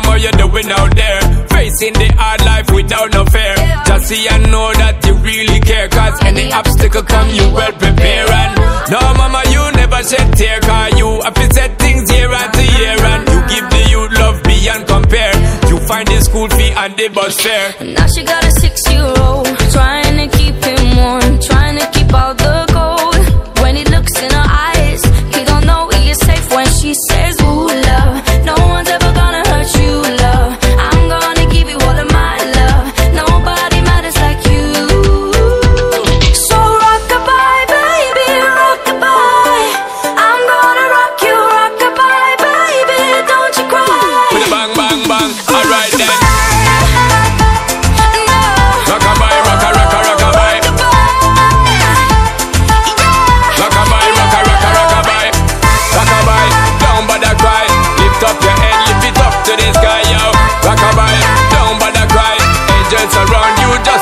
mom, what you doing out there? Facing the hard life without no fear. Just see and know that you really care. Cause any obstacle come, you well prepare. And no, mama, you never shed tear. Cause you have to set things year after year. And you give the youth love beyond compare. You find the school fee and the bus fare. Now she got a six-year-old Trying